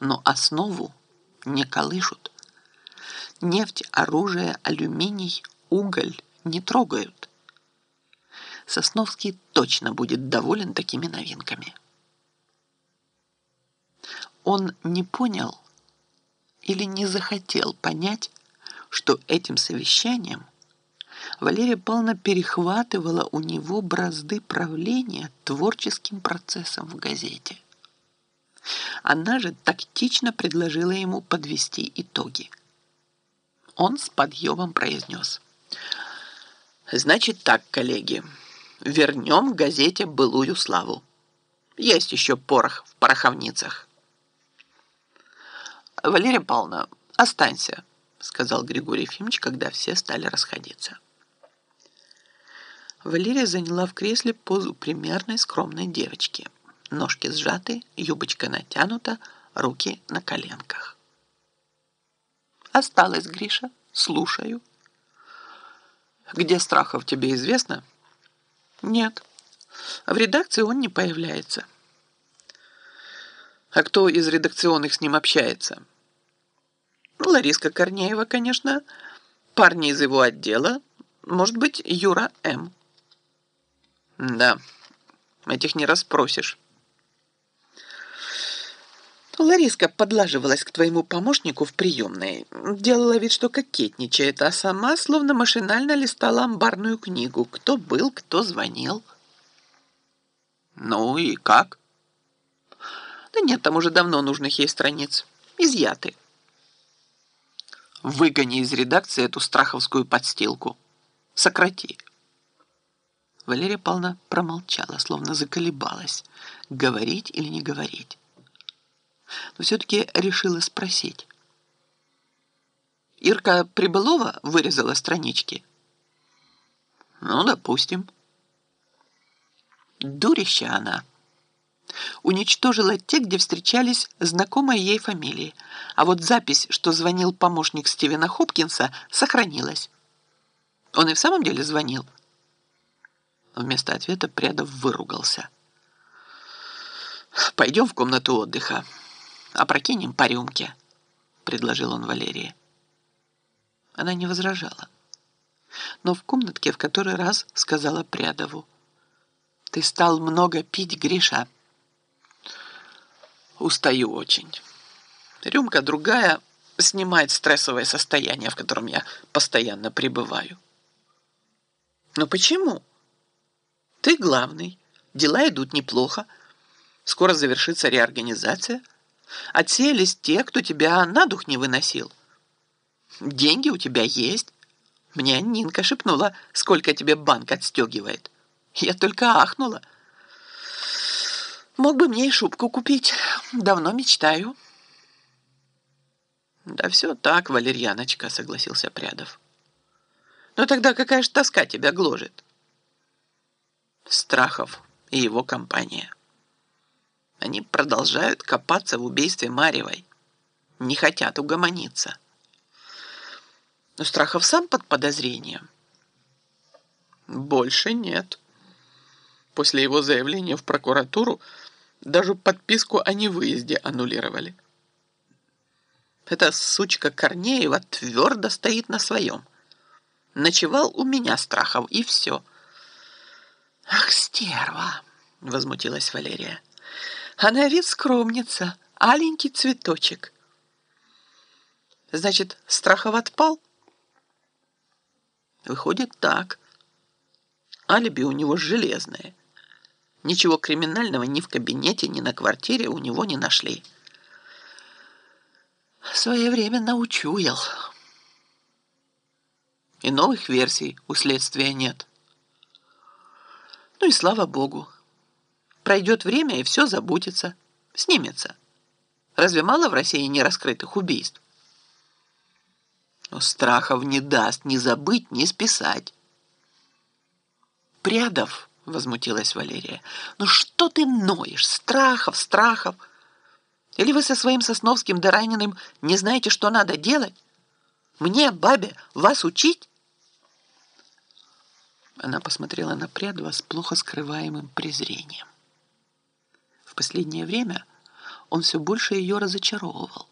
но основу не колышут. Нефть, оружие, алюминий, уголь не трогают. Сосновский точно будет доволен такими новинками. Он не понял или не захотел понять, что этим совещанием Валерия Павловна перехватывала у него бразды правления творческим процессом в газете. Она же тактично предложила ему подвести итоги. Он с подъемом произнес. «Значит так, коллеги, вернем газете былую славу. Есть еще порох в пороховницах». «Валерия Павловна, останься», — сказал Григорий Ефимович, когда все стали расходиться. Валерия заняла в кресле позу примерной скромной девочки. Ножки сжаты, юбочка натянута, руки на коленках. «Осталось, Гриша, слушаю». «Где Страхов, тебе известно?» «Нет, в редакции он не появляется». «А кто из редакционных с ним общается?» Лариска Корнеева, конечно, парни из его отдела, может быть, Юра М. Да, этих не расспросишь. Лариска подлаживалась к твоему помощнику в приемной, делала вид, что кокетничает, а сама словно машинально листала амбарную книгу. Кто был, кто звонил. Ну и как? Да нет, там уже давно нужных ей страниц. Изъяты. Выгони из редакции эту страховскую подстилку. Сократи. Валерия Павловна промолчала, словно заколебалась, говорить или не говорить. Но все-таки решила спросить. Ирка Прибылова вырезала странички? Ну, допустим. Дурища она уничтожила те, где встречались знакомые ей фамилии. А вот запись, что звонил помощник Стивена Хопкинса, сохранилась. Он и в самом деле звонил. Вместо ответа Прядов выругался. «Пойдем в комнату отдыха, опрокинем по рюмке», — предложил он Валерии. Она не возражала. Но в комнатке в который раз сказала Прядову. «Ты стал много пить, Гриша». Устаю очень. Рюмка другая снимает стрессовое состояние, в котором я постоянно пребываю. Но почему? Ты главный, дела идут неплохо, скоро завершится реорганизация. Отсеялись те, кто тебя на дух не выносил. Деньги у тебя есть. Мне Нинка шепнула, сколько тебе банк отстегивает. Я только ахнула. Мог бы мне и шубку купить. Давно мечтаю. Да все так, валерьяночка, согласился Прядов. Но тогда какая же тоска тебя гложет? Страхов и его компания. Они продолжают копаться в убийстве Марьевой. Не хотят угомониться. Но Страхов сам под подозрением. Больше нет. После его заявления в прокуратуру даже подписку о невыезде аннулировали. Эта сучка Корнеева твердо стоит на своем. Ночевал у меня Страхов, и все. «Ах, стерва!» — возмутилась Валерия. «Она вид скромница, аленький цветочек». «Значит, Страхов отпал?» «Выходит, так. Алиби у него железное». Ничего криминального ни в кабинете, ни на квартире у него не нашли. Своевременно учуял. И новых версий у следствия нет. Ну и слава богу. Пройдет время, и все забудется, снимется. Разве мало в России нераскрытых убийств? Но страхов не даст ни забыть, ни списать. Прядов возмутилась Валерия. «Ну что ты ноешь? Страхов, страхов! Или вы со своим Сосновским да не знаете, что надо делать? Мне, бабе, вас учить?» Она посмотрела на Прядова с плохо скрываемым презрением. Последнее время он все больше ее разочаровывал.